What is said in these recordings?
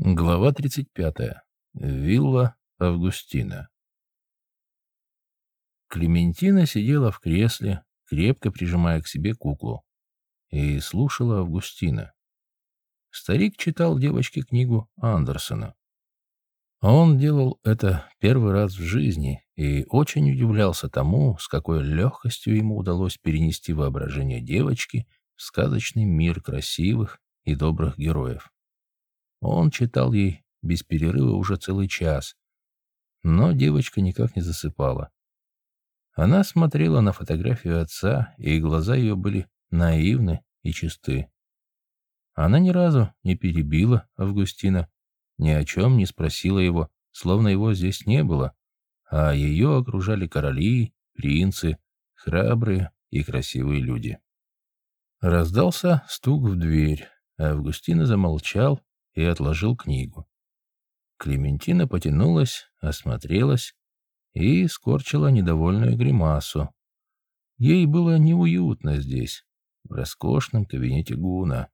Глава 35. Вилла Августина. Клементина сидела в кресле, крепко прижимая к себе куклу, и слушала Августина. Старик читал девочке книгу Андерсона. Он делал это первый раз в жизни и очень удивлялся тому, с какой легкостью ему удалось перенести воображение девочки в сказочный мир красивых и добрых героев. Он читал ей без перерыва уже целый час, но девочка никак не засыпала. Она смотрела на фотографию отца, и глаза ее были наивны и чисты. Она ни разу не перебила Августина, ни о чем не спросила его, словно его здесь не было, а ее окружали короли, принцы, храбрые и красивые люди. Раздался стук в дверь. Августина замолчал и отложил книгу. Клементина потянулась, осмотрелась и скорчила недовольную гримасу. Ей было неуютно здесь, в роскошном кабинете Гуна.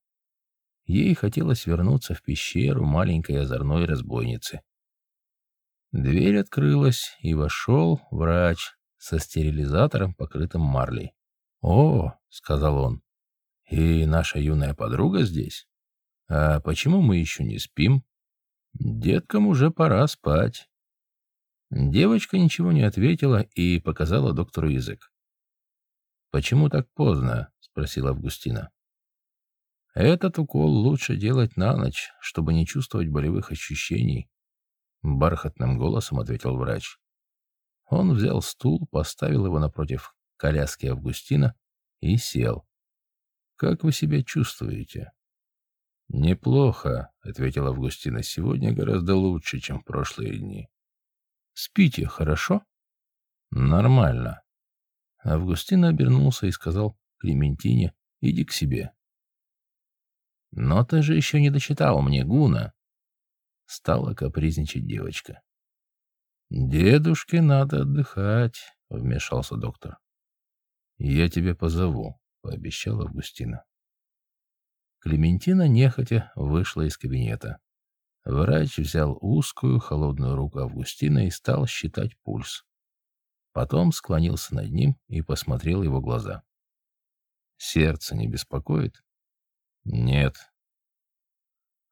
Ей хотелось вернуться в пещеру маленькой озорной разбойницы. Дверь открылась, и вошел врач со стерилизатором, покрытым марлей. «О!» — сказал он. «И наша юная подруга здесь?» А почему мы еще не спим? Деткам уже пора спать. Девочка ничего не ответила и показала доктору язык. «Почему так поздно?» — спросила Августина. «Этот укол лучше делать на ночь, чтобы не чувствовать болевых ощущений», — бархатным голосом ответил врач. Он взял стул, поставил его напротив коляски Августина и сел. «Как вы себя чувствуете?» «Неплохо», — ответила Августина. «Сегодня гораздо лучше, чем в прошлые дни». «Спите, хорошо?» «Нормально». Августин обернулся и сказал Клементине, «Иди к себе». «Но ты же еще не дочитал мне, Гуна!» Стала капризничать девочка. «Дедушке надо отдыхать», — вмешался доктор. «Я тебя позову», — пообещал Августина. Клементина нехотя вышла из кабинета. Врач взял узкую, холодную руку Августина и стал считать пульс. Потом склонился над ним и посмотрел его глаза. «Сердце не беспокоит?» «Нет».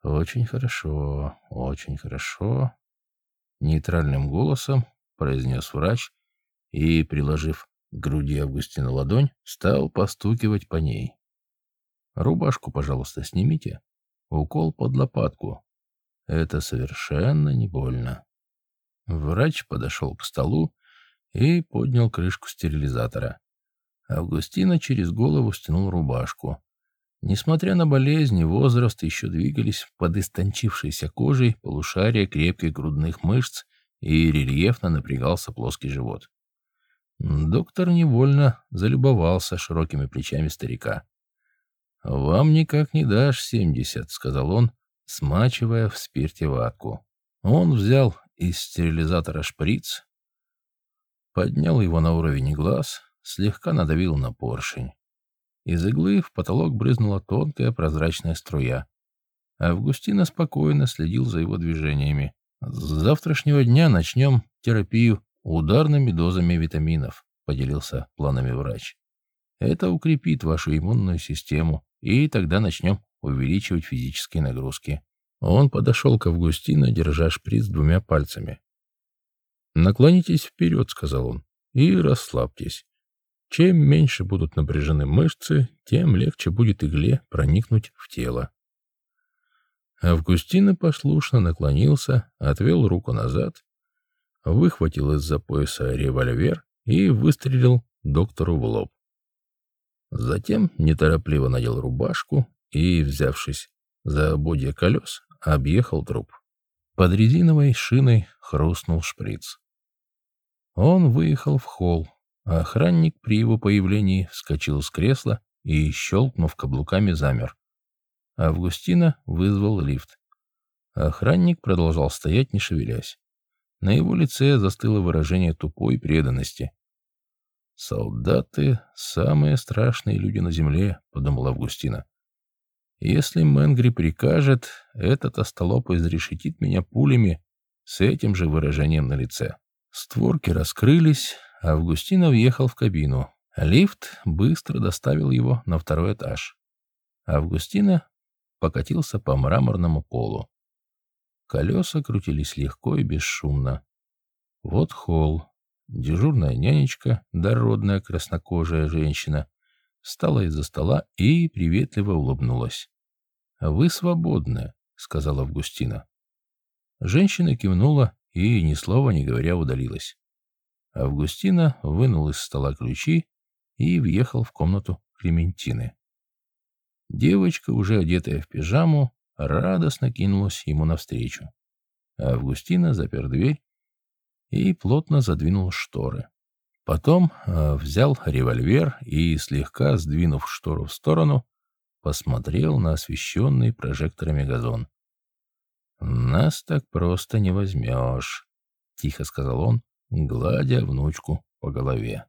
«Очень хорошо, очень хорошо», — нейтральным голосом произнес врач и, приложив к груди Августина ладонь, стал постукивать по ней. Рубашку, пожалуйста, снимите. Укол под лопатку. Это совершенно не больно. Врач подошел к столу и поднял крышку стерилизатора. Августина через голову стянул рубашку. Несмотря на болезнь и возраст, еще двигались под истончившейся кожей полушария крепких грудных мышц и рельефно напрягался плоский живот. Доктор невольно залюбовался широкими плечами старика. «Вам никак не дашь семьдесят», — сказал он, смачивая в спирте ватку. Он взял из стерилизатора шприц, поднял его на уровень глаз, слегка надавил на поршень. Из иглы в потолок брызнула тонкая прозрачная струя. Августина спокойно следил за его движениями. «С завтрашнего дня начнем терапию ударными дозами витаминов», — поделился планами врач. «Это укрепит вашу иммунную систему, и тогда начнем увеличивать физические нагрузки. Он подошел к Августину, держа шприц двумя пальцами. «Наклонитесь вперед», — сказал он, — «и расслабьтесь. Чем меньше будут напряжены мышцы, тем легче будет игле проникнуть в тело». Августина послушно наклонился, отвел руку назад, выхватил из-за пояса револьвер и выстрелил доктору в лоб. Затем неторопливо надел рубашку и, взявшись за ободья колес, объехал труп. Под резиновой шиной хрустнул шприц. Он выехал в холл, а охранник при его появлении вскочил с кресла и, щелкнув каблуками, замер. Августина вызвал лифт. Охранник продолжал стоять, не шевелясь. На его лице застыло выражение тупой преданности. «Солдаты — самые страшные люди на земле», — подумала Августина. Если Мэнгри прикажет, этот остолоп изрешетит меня пулями с этим же выражением на лице. Створки раскрылись, Августина въехал в кабину. Лифт быстро доставил его на второй этаж. Августина покатился по мраморному полу. Колеса крутились легко и бесшумно. Вот холл. Дежурная нянечка, дородная краснокожая женщина, встала из-за стола и приветливо улыбнулась. «Вы свободны», — сказала Августина. Женщина кивнула и, ни слова не говоря, удалилась. Августина вынул из стола ключи и въехал в комнату Клементины. Девочка, уже одетая в пижаму, радостно кинулась ему навстречу. Августина запер дверь и плотно задвинул шторы. Потом э, взял револьвер и, слегка сдвинув штору в сторону, посмотрел на освещенный прожекторами газон. «Нас так просто не возьмешь», — тихо сказал он, гладя внучку по голове.